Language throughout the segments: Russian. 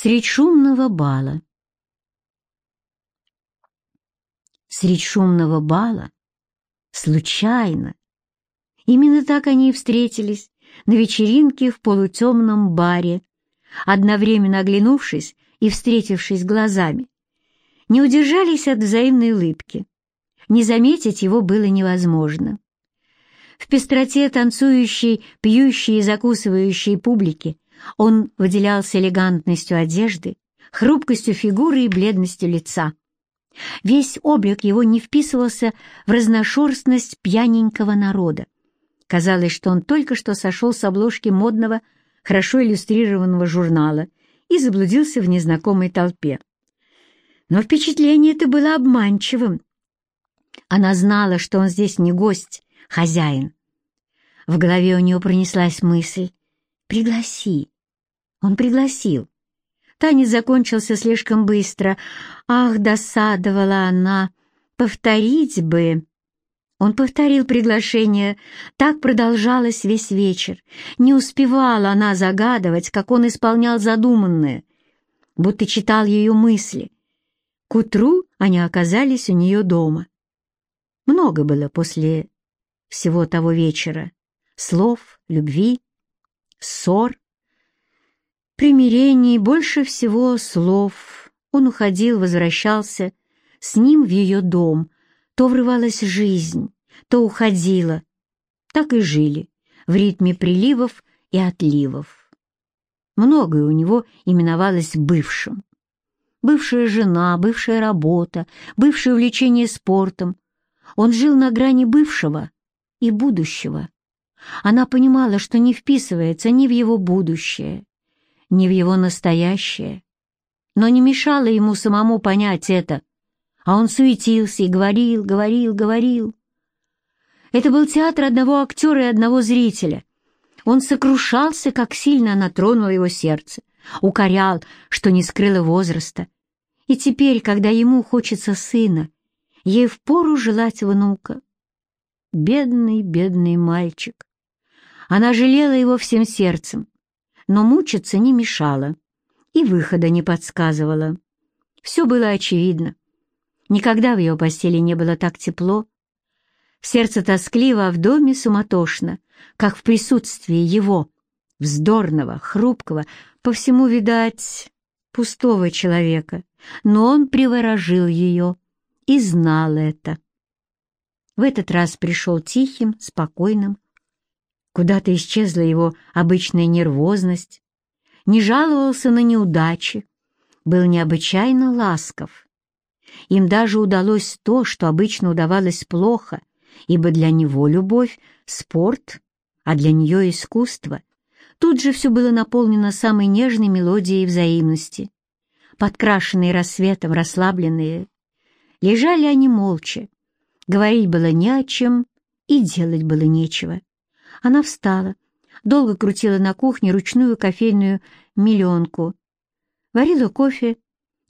Средь шумного бала. Средь шумного бала, случайно, именно так они и встретились на вечеринке в полутемном баре, одновременно оглянувшись и встретившись глазами. Не удержались от взаимной улыбки. Не заметить его было невозможно. В пестроте танцующей, пьющей и закусывающей публики он выделялся элегантностью одежды, хрупкостью фигуры и бледностью лица. Весь облик его не вписывался в разношерстность пьяненького народа. Казалось, что он только что сошел с обложки модного, хорошо иллюстрированного журнала и заблудился в незнакомой толпе. Но впечатление это было обманчивым. Она знала, что он здесь не гость, хозяин. В голове у нее пронеслась мысль «Пригласи». Он пригласил. Танец закончился слишком быстро. Ах, досадовала она. Повторить бы. Он повторил приглашение. Так продолжалось весь вечер. Не успевала она загадывать, как он исполнял задуманное, будто читал ее мысли. К утру они оказались у нее дома. Много было после всего того вечера. Слов, любви, ссор. Примирений, больше всего слов. Он уходил, возвращался. С ним в ее дом. То врывалась жизнь, то уходила. Так и жили, в ритме приливов и отливов. Многое у него именовалось бывшим. Бывшая жена, бывшая работа, бывшее увлечение спортом — он жил на грани бывшего и будущего. Она понимала, что не вписывается ни в его будущее, ни в его настоящее, но не мешало ему самому понять это, а он суетился и говорил, говорил, говорил. Это был театр одного актера и одного зрителя. Он сокрушался, как сильно она тронула его сердце, укорял, что не скрыла возраста. И теперь, когда ему хочется сына, Ей впору желать внука. Бедный, бедный мальчик. Она жалела его всем сердцем, но мучиться не мешала и выхода не подсказывала. Все было очевидно. Никогда в ее постели не было так тепло. Сердце тоскливо, а в доме суматошно, как в присутствии его, вздорного, хрупкого, по всему, видать, пустого человека. Но он приворожил ее, и знал это. В этот раз пришел тихим, спокойным. Куда-то исчезла его обычная нервозность, не жаловался на неудачи, был необычайно ласков. Им даже удалось то, что обычно удавалось плохо, ибо для него любовь — спорт, а для нее — искусство. Тут же все было наполнено самой нежной мелодией взаимности. Подкрашенные рассветом, расслабленные, Лежали они молча. Говорить было не о чем и делать было нечего. Она встала, долго крутила на кухне ручную кофейную миллионку. Варила кофе,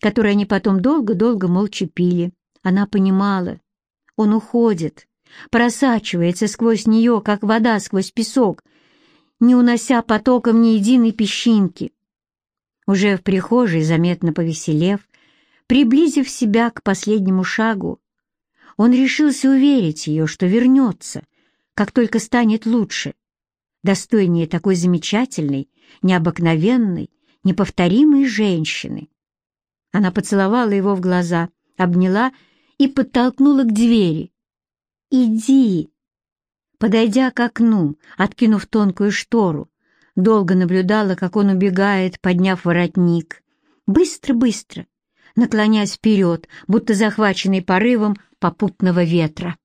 который они потом долго-долго молча пили. Она понимала, он уходит, просачивается сквозь нее, как вода сквозь песок, не унося потоком ни единой песчинки. Уже в прихожей, заметно повеселев, Приблизив себя к последнему шагу, он решился уверить ее, что вернется, как только станет лучше, достойнее такой замечательной, необыкновенной, неповторимой женщины. Она поцеловала его в глаза, обняла и подтолкнула к двери. «Иди!» Подойдя к окну, откинув тонкую штору, долго наблюдала, как он убегает, подняв воротник. Быстро-быстро, наклоняясь вперед, будто захваченный порывом попутного ветра.